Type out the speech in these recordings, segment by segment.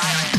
Island.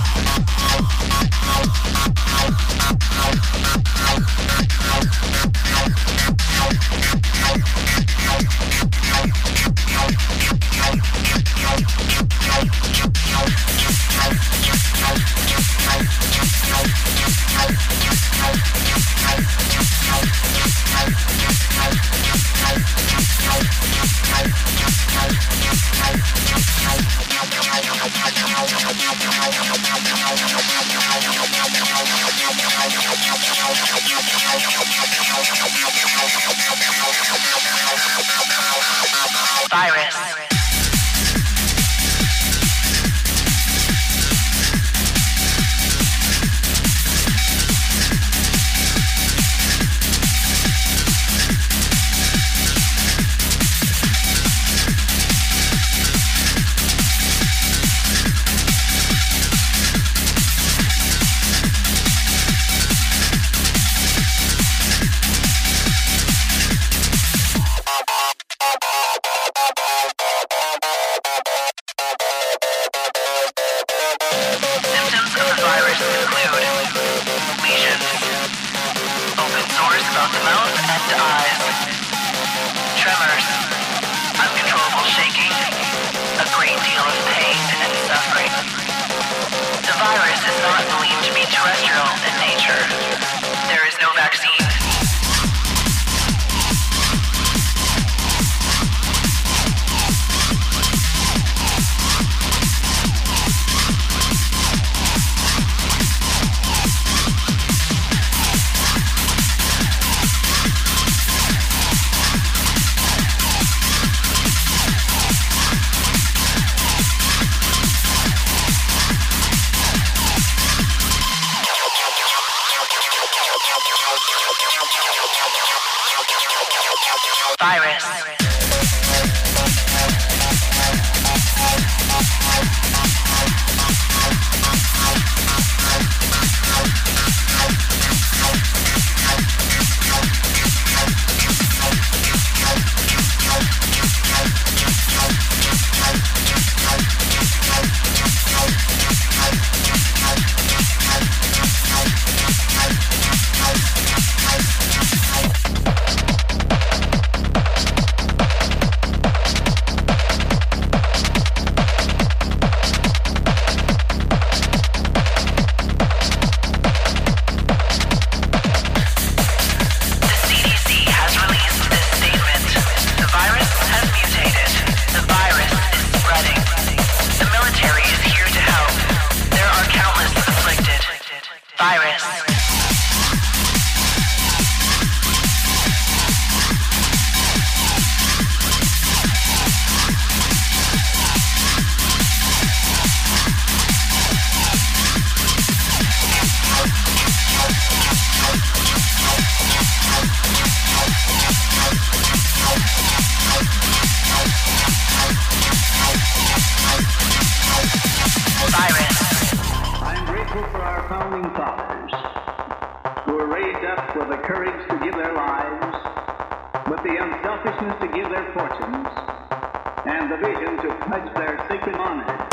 the courage to give their lives, with the unselfishness to give their fortunes, and the vision to pledge their sacred honor.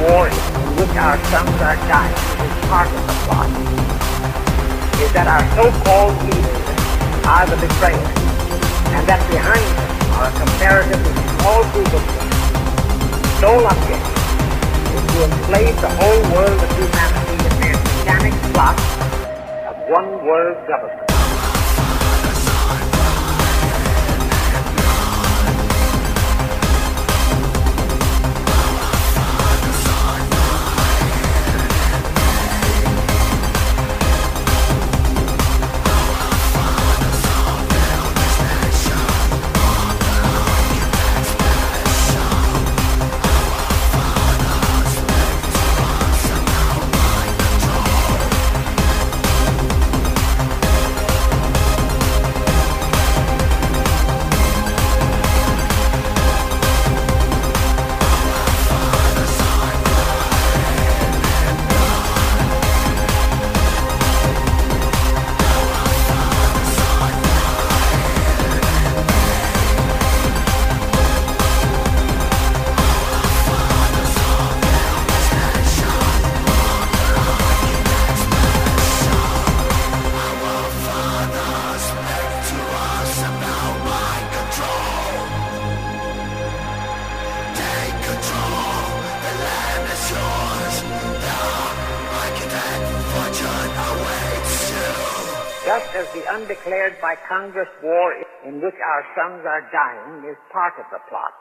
War which our sons are dying is part of the plot, is that our so-called leaders are the betrayers, and that behind them are a comparatively small group of them. Sole object is to enslave the whole world of humanity in their satanic plot of one world government. Of the plot.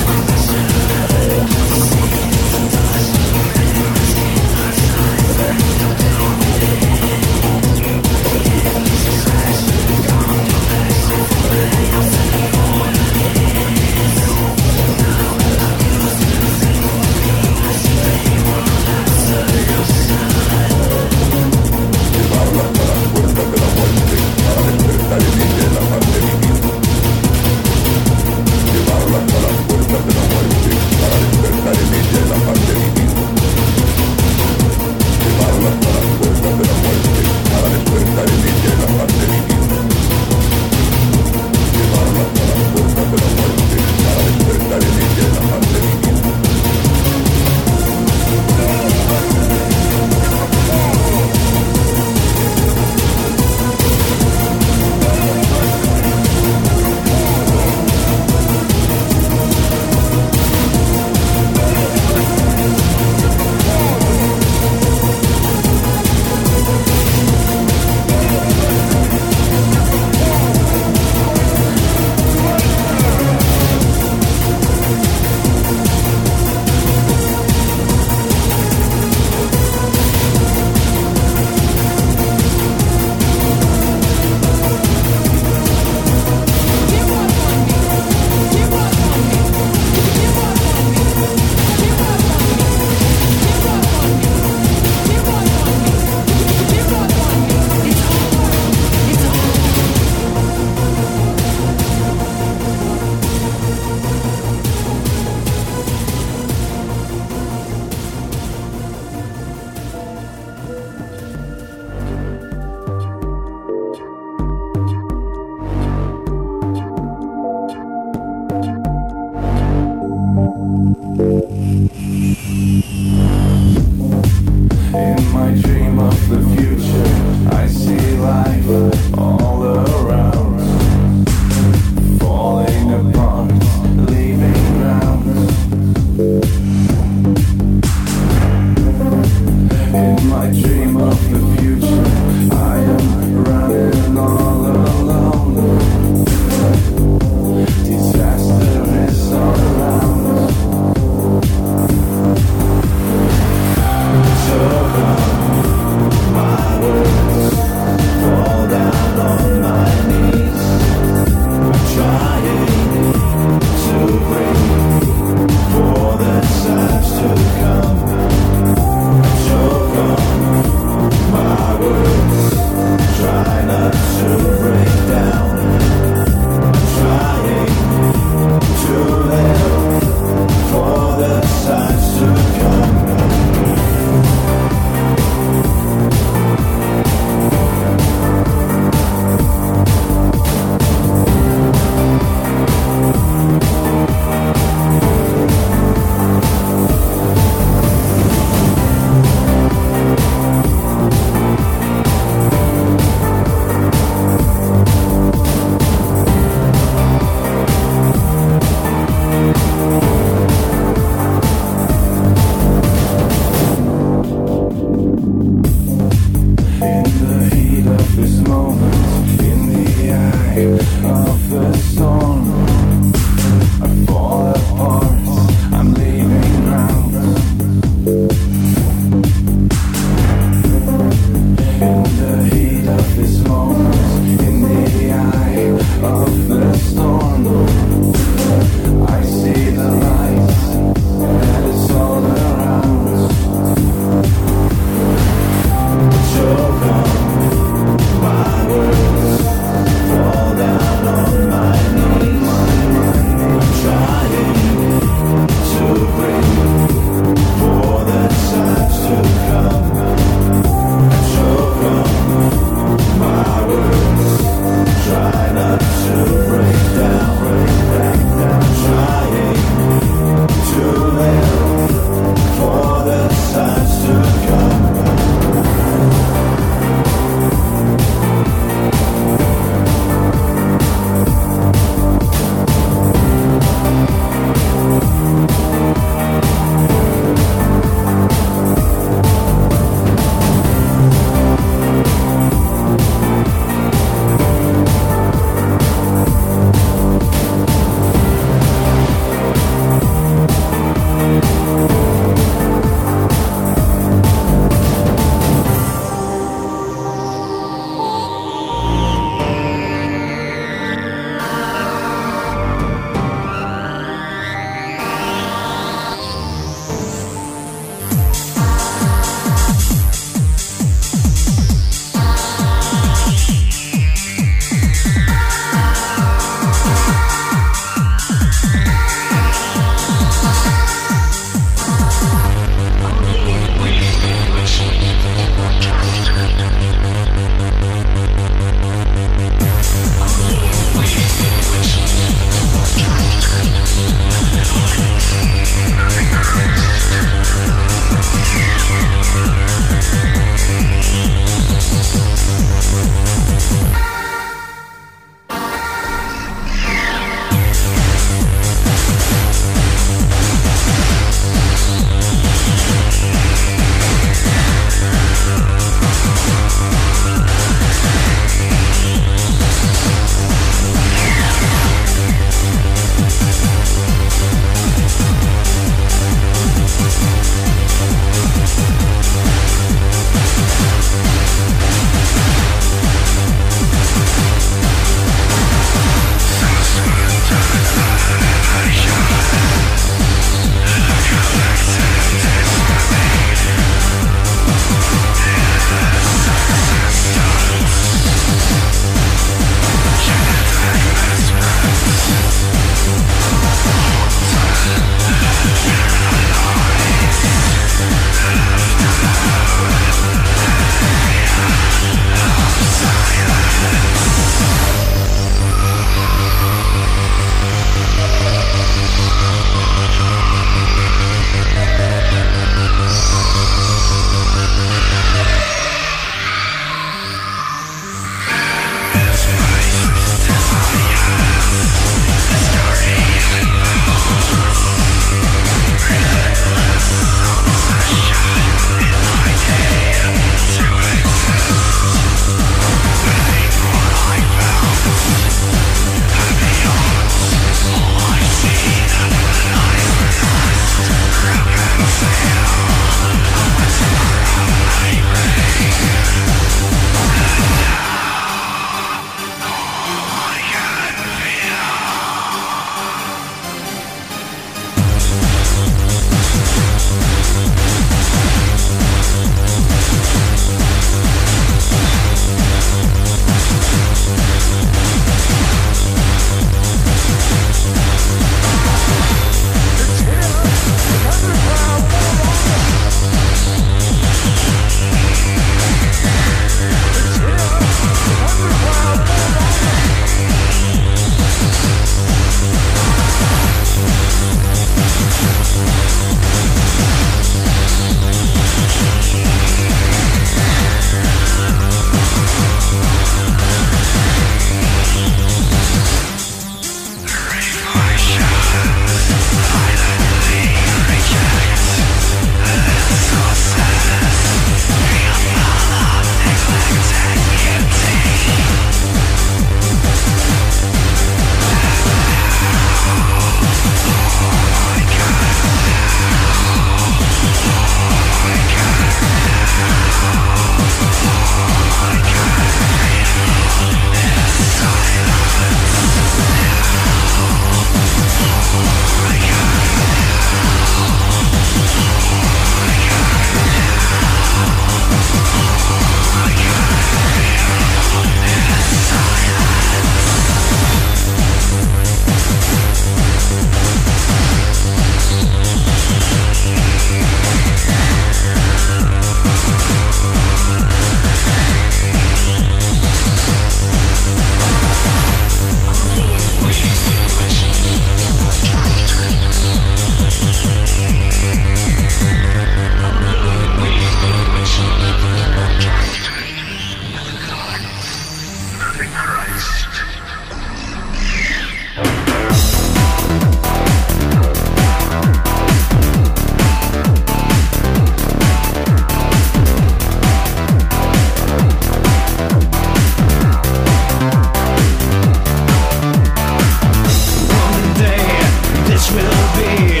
Yeah.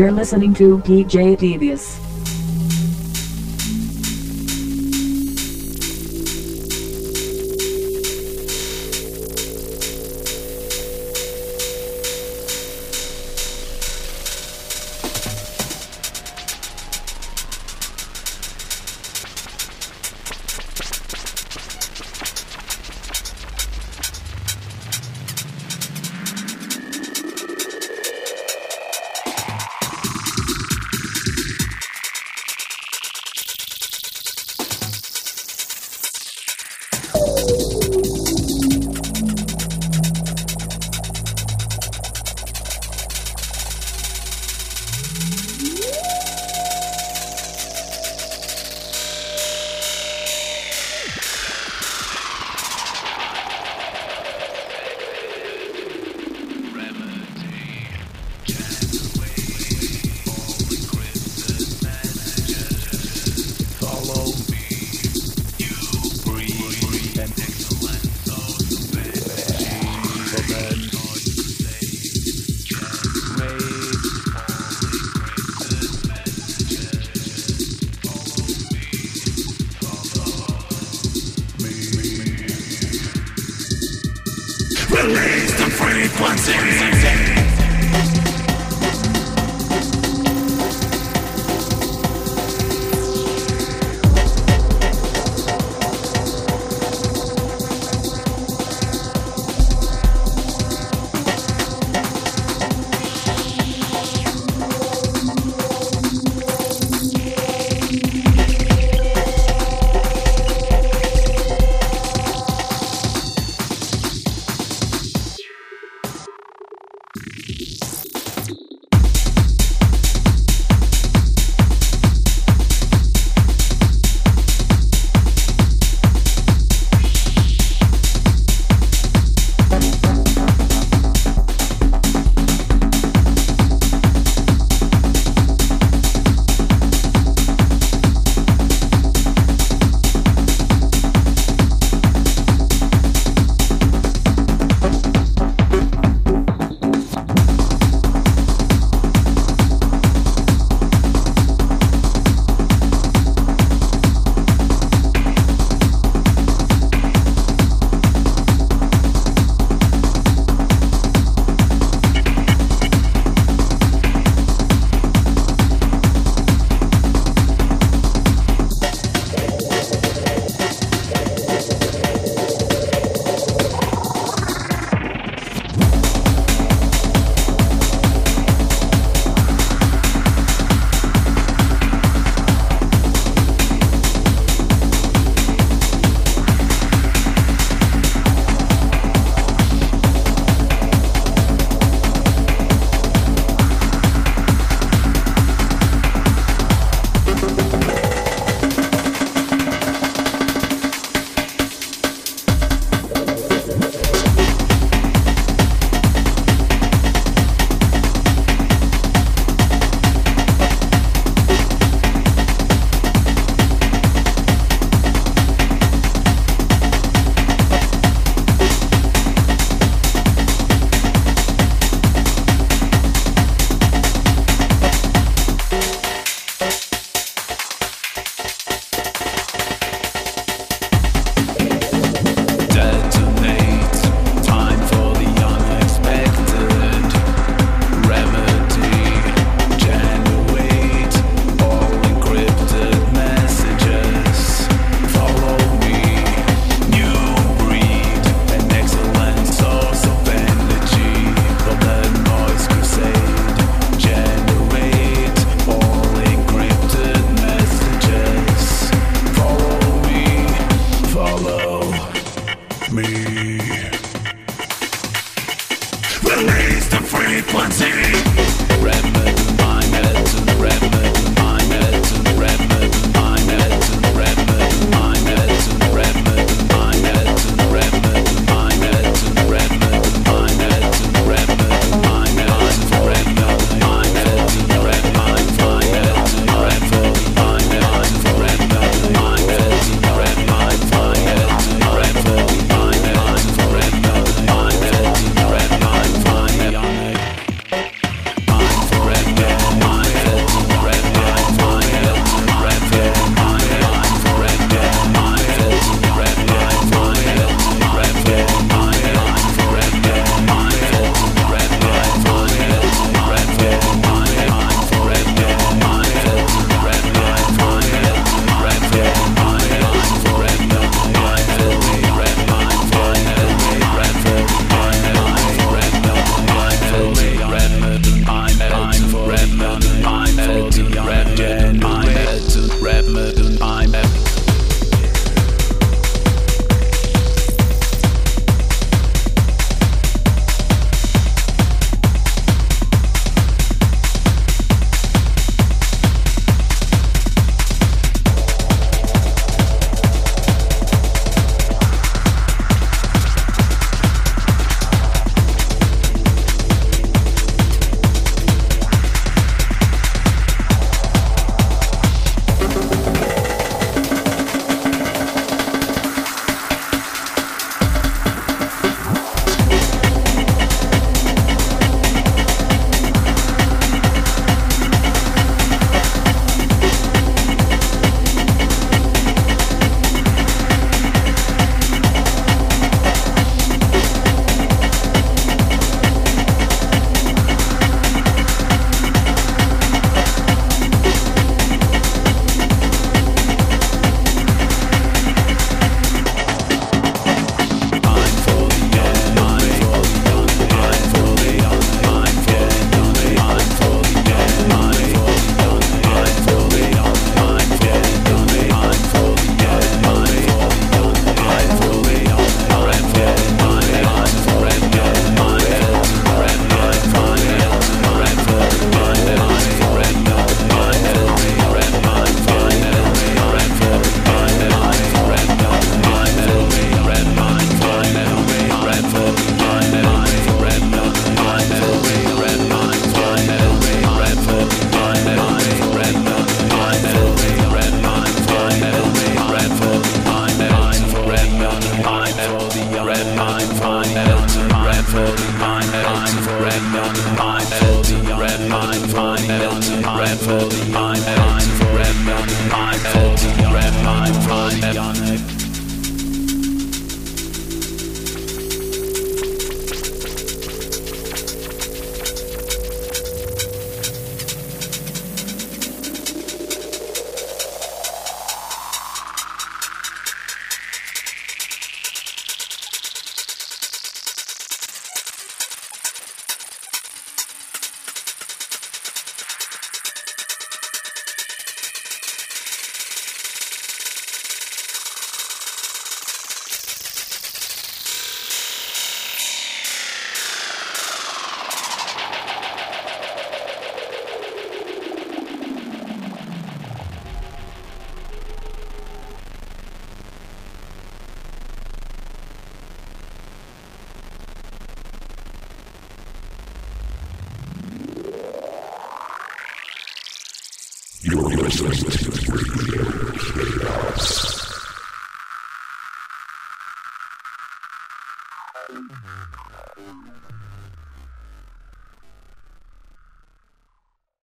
You're listening to DJ Devious.